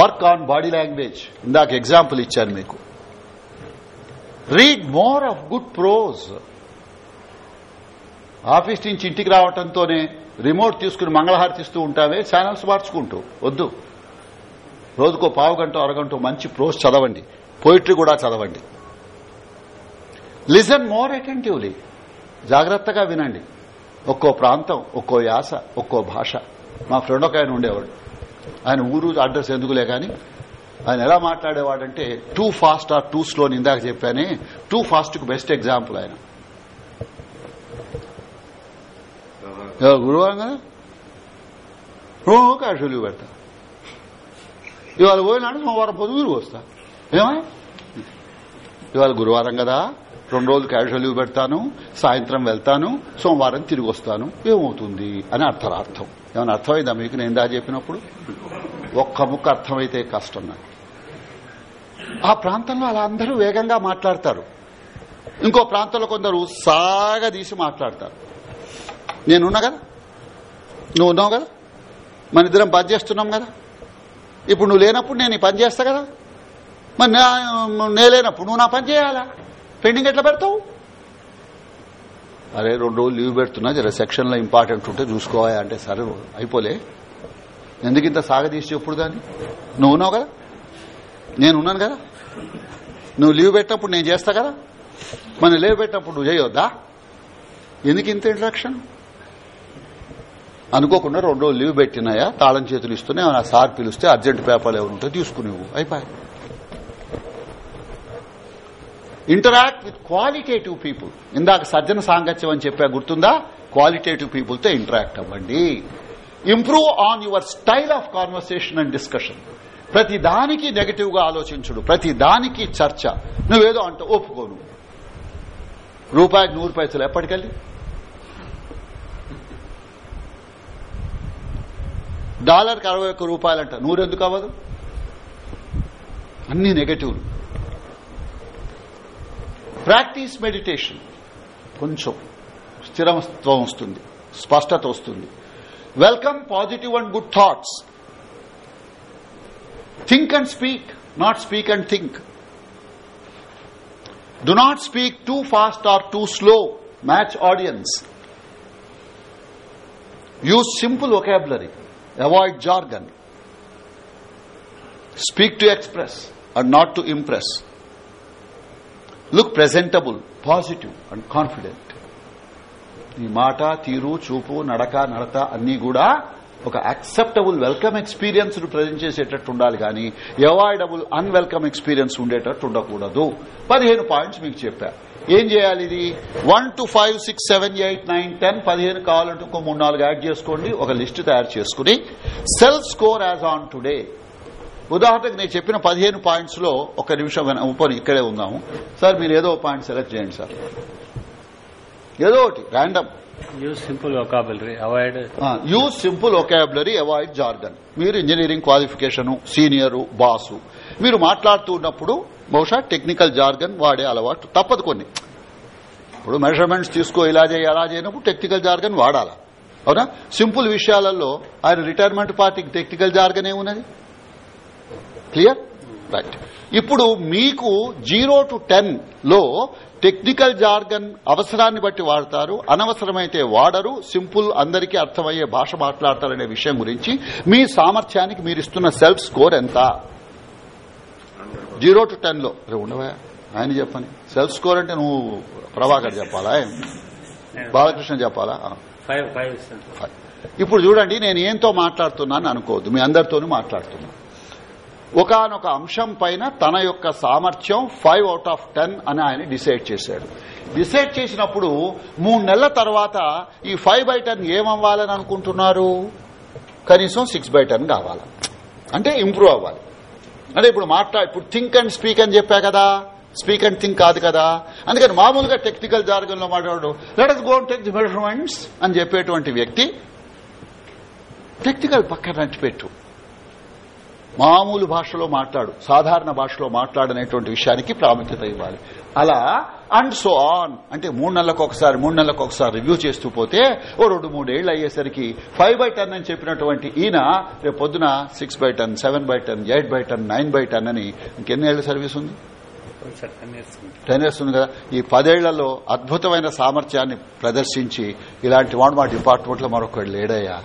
వర్క్ ఆన్ బాడీ లాంగ్వేజ్ ఇందాక ఎగ్జాంపుల్ ఇచ్చాను మీకు. Read more of good prose office నుంచి ఇంటికి రావడంతోనే రిమోట్ తీసుకుని మంగళహారతిస్తూ ఉంటామే ఛానల్స్ మార్చుకుంటూ. వద్దు. రోజుకో పావు గంట అరగంట మంచి ప్రోజ్ చదవండి. పోయిటరీ కూడా చదవండి. లిజన్ మోర్ అటెంటివ్లీ జాగ్రత్తగా వినండి. ఒక్కో ప్రాంతం ఒక్కో యాస ఒక్కో భాష. మా ఫ్రెండ్ ఒక ఆయన ఉండేవాడు. ఆయన ఊరు అడ్రస్ ఎందుకులే కానీ ఆయన ఎలా మాట్లాడేవాడంటే too fast or too slow అని ఇందాక చెప్పానే టూ ఫాస్ట్కు బెస్ట్ ఎగ్జాంపుల్ ఆయన. గురువారం కదా? పెడతా. ఇవాళ పోయినాడు సోమవారం పొద్దు తిరిగి వస్తా. ఏమా? ఇవాళ గురువారం కదా రెండు రోజులు క్యాషువల్ లీవ్ పెడతాను సాయంత్రం వెళ్తాను సోమవారం తిరిగి వస్తాను. ఏమవుతుంది అని అర్థరార్థం. ఏమైనా అర్థమైందా మీకు? నేను దా చెప్పినప్పుడు ఒక్క ముక్క అర్థమైతే కష్టం నాకు. ఆ ప్రాంతంలో అలా అందరూ వేగంగా మాట్లాడతారు. ఇంకో ప్రాంతంలో కొందరు సాగదీసి మాట్లాడతారు. నేనున్నా కదా? నువ్వు ఉన్నావు కదా? మన ఇద్దరం పని చేస్తున్నాం కదా? ఇప్పుడు నువ్వు లేనప్పుడు నేను పని చేస్తా కదా. మరి నేను లేనప్పుడు నువ్వు నా పని చేయాలా? పెండింగ్ ఎట్లా పెడతావు? అరే రెండు రోజులు లీవ్ పెడుతున్నా జర సెక్షన్లో ఇంపార్టెంట్ ఉంటే చూసుకోవాలి అంటే సరే అయిపోలే. ఎందుకు ఇంత సాగదీసి చెప్పుడు దాన్ని? నువ్వు ఉన్నావు కదా? నేను ఉన్నాను కదా? నువ్వు లీవ్ పెట్టినప్పుడు నేను చేస్తా కదా? మన లీవ్ పెట్టినప్పుడు నువ్వు చేయొద్దా? ఎందుకు ఇంత ఇంట్రాక్షన్ అనుకోకుండా రెండు రోజులు లీవ్ పెట్టినాయా? తాళం చేతులు ఇస్తూనే ఆ సార్ పిలిస్తే అర్జెంట్ పేపర్లు ఎవరు ఉంటే తీసుకునేవు. అయిపోయి ఇంటరాక్ట్ విత్ క్వాలిటేటివ్ పీపుల్ ఇందాక సజ్జన సాంగత్యం అని చెప్పా గుర్తుందా? క్వాలిటేటివ్ పీపుల్తో ఇంటరాక్ట్ అవ్వండి. Improve on your style of conversation and discussion ప్రతి దానికి నెగటివ్గా ఆలోచించుడు. ప్రతి దానికి చర్చ. నువ్వేదో అంటూ ఒప్పుకోను. రూపాయికి నూరు పైసలు ఎప్పటికెళ్ళి? డాలర్కి అరవై ఒక్క రూపాయలంట నూరెందుకు అవ్వదు? అన్ని నెగటివ్లు. Practice meditation. కొంచెం స్థిరత్వం వస్తుంది. స్పష్టత వస్తుంది. Welcome positive and good thoughts. Think and speak not speak and think. Do not speak too fast or too slow. Match audience. Use simple vocabulary avoid jargon speak to express and not to impress look presentable positive and confident ఈ మాట తీరు చూపు నడక నడత అన్నీ కూడా ఒక acceptable welcome experience present చేసేటట్టు ఉండాలి కానీ అవాయిడబుల్ అన్వెల్కమ్ ఎక్స్పీరియన్స్ ఉండేటట్టు ఉండకూడదు. పదిహేను పాయింట్స్ మీకు చెప్పారు ఏం చేయాలి ఇది? One two five six seven eight nine ten పదిహేను కావాలంటే ఇంకో మూడు నాలుగు యాడ్ చేసుకోండి. ఒక లిస్ట్ తయారు చేసుకుని self score as on today. ఉదాహరణకు నేను చెప్పిన పదిహేను పాయింట్స్లో ఒక నిమిషం ఉపరి ఇక్కడే ఉందాము. సార్ మీరు ఏదో పాయింట్ సెలెక్ట్ చేయండి సార్. ఏదో ఒకటి random use simple vocabulary avoid use simple vocabulary avoid jargon మీరు ఇంజనీరింగ్ క్వాలిఫికేషన్ సీనియరు బాసు మీరు మాట్లాడుతూ ఉన్నప్పుడు బహుశా టెక్నికల్ జార్గన్ వాడే అలవాటు. తప్పదు కొన్ని. ఇప్పుడు మెజర్మెంట్స్ తీసుకో ఇలా చేయి అలా చేయనప్పుడు టెక్నికల్ జార్గన్ వాడాలా. అవునా? సింపుల్ విషయాలలో ఆయన రిటైర్మెంట్ పార్టీకి టెక్నికల్ జార్గన్ ఏమున్నది? క్లియర్? రైట్. ఇప్పుడు మీకు జీరో టు టెన్లో టెక్నికల్ జార్గన్ అవసరాన్ని బట్టి వాడతారు అనవసరమైతే వాడరు సింపుల్ అందరికీ అర్థమయ్యే భాష మాట్లాడతారనే విషయం గురించి మీ సామర్థ్యానికి మీరు ఇస్తున్న సెల్ఫ్ స్కోర్ ఎంత? జీరో టు టెన్లో. రే ఉండవా. ఆయన చెప్పని. సెల్ఫ్ స్కోర్ అంటే నువ్వు ప్రభాకర్ చెప్పాలా? బాలకృష్ణ చెప్పాలా? ఇప్పుడు చూడండి నేను ఏంతో మాట్లాడుతున్నాను అనుకోవద్దు. మీ అందరితోనూ మాట్లాడుతున్నా. ఒకనొక అంశం పైన తన యొక్క సామర్థ్యం ఫైవ్ అవుట్ ఆఫ్ టెన్ అని ఆయన డిసైడ్ చేశాడు. డిసైడ్ చేసినప్పుడు మూడు నెలల తర్వాత ఈ ఫైవ్ బై టెన్ ఏమవ్వాలని అనుకుంటున్నారు? కనీసం సిక్స్ బై టెన్ కావాలి? అంటే ఇంప్రూవ్ అవ్వాలి. అదే ఇప్పుడు మాట్లా ఇప్పుడు థింక్ అండ్ స్పీక్ అని చెప్పా కదా. స్పీక్ అండ్ థింక్ కాదు కదా. అందుకని మామూలుగా టెక్నికల్ జార్గన్లో మాట్లాడు let us go take the measurements అని చెప్పేటువంటి వ్యక్తి టెక్నికల్ పక్కన పెట్టు. మామూలు భాషలో మాట్లాడు. సాధారణ భాషలో మాట్లాడనేటువంటి విషయానికి ప్రాముఖ్యత ఇవ్వాలి. అలా అండ్ సో ఆన్ అంటే మూడు నెలలకు ఒకసారి మూడు నెలలకు ఒకసారి రివ్యూ చేస్తూ పోతే ఓ రెండు మూడేళ్ళు అయ్యేసరికి ఫైవ్ బై టెన్ అని చెప్పినటువంటి ఈయన రేపు పొద్దున six by ten seven by ten eight by ten nine by ten అని ఇంకెన్నేళ్ళ సర్వీస్ ఉంది? టెన్ ఇయర్స్ ఉంది కదా. ఈ పదేళ్ళలో అద్భుతమైన సామర్థ్యాన్ని ప్రదర్శించి ఇలాంటి వాడు మా డిపార్ట్మెంట్లో మరొకడు లేడయ్యా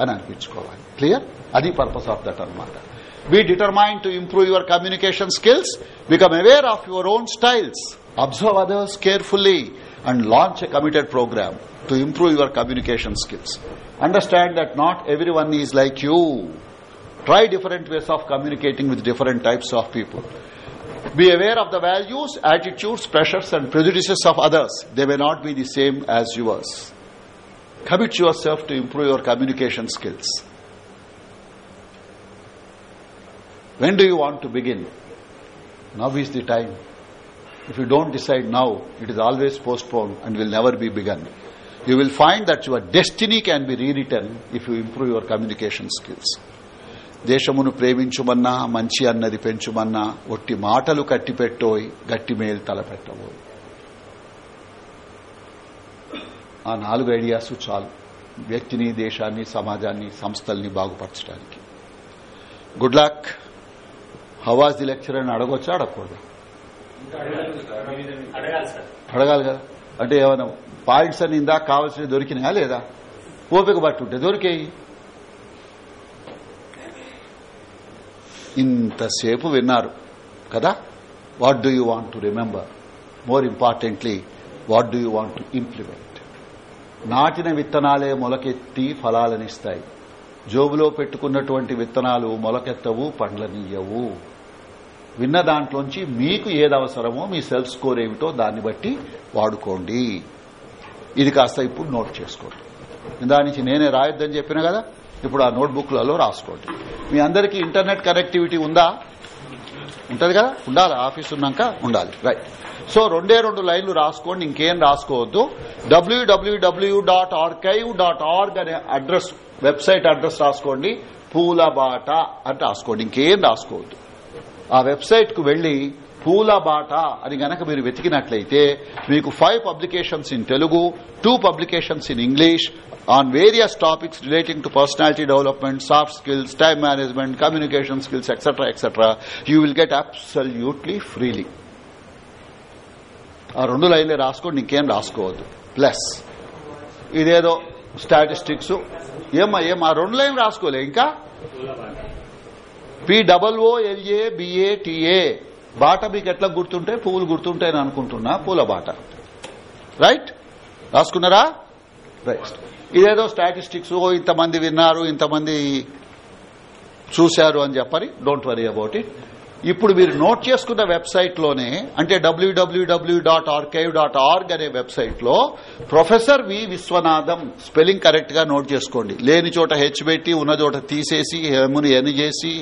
అని అనిపించుకోవాలి. క్లియర్ అది పర్పస్ ఆఫ్ దట్ అనమాట be determined to improve your communication skills become aware of your own styles observe others carefully and launch a committed program to improve your communication skills. Understand that not everyone is like you. Try different ways of communicating with different types of people. Be aware of the values attitudes pressures and prejudices of others. They may not be the same as yours. Commit yourself to improve your communication skills. When do you want to begin? Now is the time. If you don't decide now it is always postponed and will never be begun you will find that your destiny can be rewritten if you improve your communication skills దేశమును ప్రేమించుమన్నా మంచి అన్నది పెంచుమన్నా ఒట్టి మాటలు కట్టిపెట్టోయ్ గట్టి మేలు తలపెట్టబోయ్ ఆ నాలుగు ideas చాలు వ్యక్తిని దేశాన్ని సమాజాన్ని సంస్థల్ని బాగుపరచడానికి good luck how was the lecture అని అడగొచ్చా అడగకూడదు అడగాలి కదా. అంటే ఏమైనా పాయింట్స్ అని ఇందాక కావాల్సినవి దొరికినాయా లేదా? ఓపిక పట్టుంటే దొరికేయి. ఇంతసేపు విన్నారు కదా? What do you want to remember more importantly what do you want to implement నాటిన విత్తనాలే మొలకెత్తి ఫలాలనిస్తాయి. జోబులో పెట్టుకున్నటువంటి విత్తనాలు మొలకెత్తవు పండ్లనియ్యవు. విన్న దాంట్లోంచి మీకు ఏది అవసరమో మీ సెల్ఫ్ స్కోర్ ఏమిటో దాన్ని బట్టి వాడుకోండి. ఇది కాస్త ఇప్పుడు నోట్ చేసుకోండి. దాని నుంచి నేనే రాయొద్దని చెప్పిన కదా ఇప్పుడు ఆ నోట్బుక్లలో రాసుకోండి. మీ అందరికీ ఇంటర్నెట్ కనెక్టివిటీ ఉందా? ఉంటది కదా? ఉండాలి. ఆఫీస్ ఉన్నాక ఉండాలి. రైట్ సో రెండే రెండు లైన్లు రాసుకోండి ఇంకేం రాసుకోవద్దు. WWW dot archive dot org అనే అడ్రస్ వెబ్సైట్ అడ్రస్ రాసుకోండి. పూలబాట అని రాసుకోండి. ఇంకేం రాసుకోవద్దు. ఆ వెబ్సైట్కు వెళ్ళి పూల బాట అని గనక మీరు వెతికినట్లయితే మీకు five publications in Telugu two publications in English on various topics relating to personality development soft skills time management communication skills etcetera etcetera you will get absolutely freely ఆ రెండు లైన్లే రాసుకోండి ఇంకేం రాసుకోవద్దు. ప్లస్ ఇదేదో స్టాటిస్టిక్స్ ఏమా ఏం ఆ రెండు లైన్ రాసుకోలే ఇంకా? P double L A B A T A బాట మీకు ఎట్లా గుర్తుంటే పువ్వులు గుర్తుంటాయని అనుకుంటున్నా. పూల బాట. రైట్ రాసుకున్నారా? రైట్ ఇదేదో స్టాటిస్టిక్స్ ఇంతమంది విన్నారు ఇంతమంది చూశారు అని చెప్పని డోంట్ వరీ అబౌట్ ఇట్ ఇప్పుడు మీరు నోట్ చేసుకున్న వెబ్సైట్లోనే అంటే WWW dot archive dot org అనే వెబ్సైట్లో ప్రొఫెసర్ వి విశ్వనాథం స్పెల్లింగ్ కరెక్ట్గా నోట్ చేసుకోండి. లేని చోట హెచ్ పెట్టి ఉన్న చోట తీసేసి హెముని ఎన్ చేసి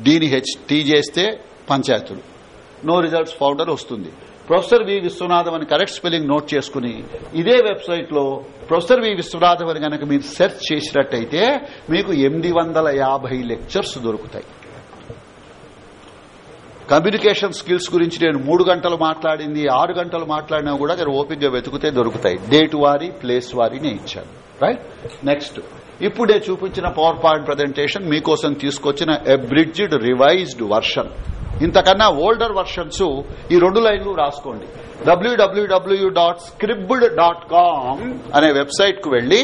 దీని హెచ్ టీ చేస్తే పంచాయతులు. నో రిజల్ట్స్ ఫౌండర్ వస్తుంది. ప్రొఫెసర్ వి విశ్వనాథం అని కరెక్ట్ స్పెల్లింగ్ నోట్ చేసుకుని ఇదే వెబ్సైట్లో ప్రొఫెసర్ వి విశ్వనాథం అని కనుక మీరు సెర్చ్ చేసినట్టయితే మీకు ఎనిమిది వందల యాభై లెక్చర్స్ దొరుకుతాయి. కమ్యూనికేషన్ స్కిల్స్ గురించి నేను మూడు గంటలు మాట్లాడింది ఆరు గంటలు మాట్లాడినా కూడా మీరు ఓపికగా వెతికితే దొరుకుతాయి. డేట్ వారి ప్లేస్ వారి నేను ఇచ్చాను. రైట్ నెక్స్ట్ ఇప్పుడే చూపించిన పవర్ పాయింట్ ప్రజెంటేషన్ మీకోసం తీసుకొచ్చిన ఎబ్రిడ్జ్డ్ రివైజ్డ్ వర్షన్ ఇంతకన్నా ఓల్డర్ వర్షన్స్ ఈ రెండు లైన్లు రాసుకోండి. WWW dot Scribd dot com అనే వెబ్సైట్కు వెళ్ళి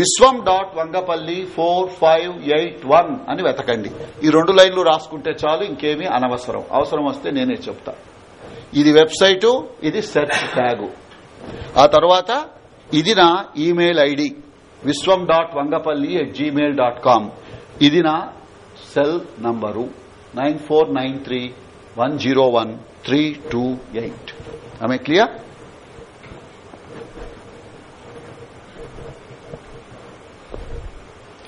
Viswam dot Vangapalli four five eight one అని వెతకండి. ఈ రెండు లైన్లు రాసుకుంటే చాలు ఇంకేమీ అనవసరం. అవసరం వస్తే నేనే చెప్తా. ఇది వెబ్సైటు ఇది సెర్చ్ ట్యాగు. ఆ తర్వాత ఇది నా email ID Viswam dot Vangapalli at Gmail dot com. ఇది నా cell number. Nine four nine three one zero one three two eight ఆమె క్లియర్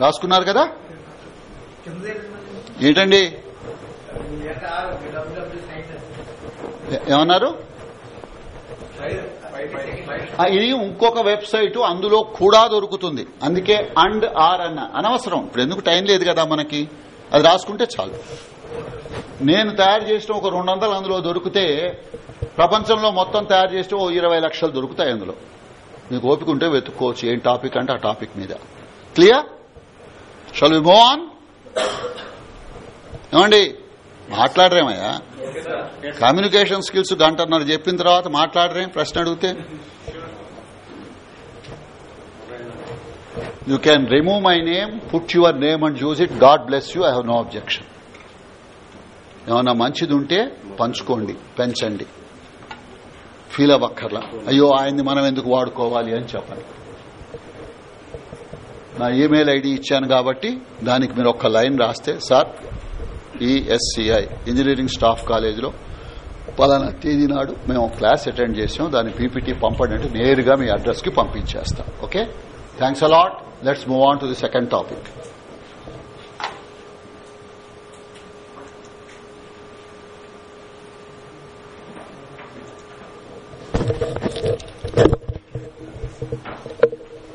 రాసుకున్నారు కదా? ఏంటండి? ఏమన్నారు? ఇది ఇంకొక వెబ్సైట్ అందులో కూడా దొరుకుతుంది. అందుకే అండ్ ఆర్ అన్న. అనవసరం. ఇప్పుడు ఎందుకు టైం లేదు కదా మనకి? అది రాసుకుంటే చాలు. నేను తయారు చేసిన ఒక రెండు వందలు అందులో దొరికితే ప్రపంచంలో మొత్తం తయారు చేస్తే ఓ ఇరవై లక్షలు దొరుకుతాయి అందులో. మీకు ఓపిక ఉంటే వెతుక్కోవచ్చు ఏం టాపిక్ అంటే ఆ టాపిక్ మీద. Clear? Shall we move on ఏమండి? మాట్లాడరేమయ్యా? కమ్యూనికేషన్ స్కిల్స్ గంటన్నర చెప్పిన తర్వాత మాట్లాడరేం? ప్రశ్న అడిగితే? You can remove my name put your name and choose it God bless you I have no objection ఏమన్నా మంచిది ఉంటే పంచుకోండి పెంచండి. ఫీల్ అవ్వక్కర్లా. అయ్యో ఆయన్ని మనం ఎందుకు వాడుకోవాలి అని చెప్పండి. నా ఈమెయిల్ ఐడి ఇచ్చాను కాబట్టి దానికి మీరు ఒక్క లైన్ రాస్తే సార్ ఈఎస్సిఐ ఇంజనీరింగ్ స్టాఫ్ కాలేజీలో పలానా తేదీ నాడు మేము క్లాస్ అటెండ్ చేసాం దాని పీపీటీ పంపండి అంటే నేరుగా మీ అడ్రస్కి పంపించేస్తాం. Okay? Thanks a lot let's move on to the second topic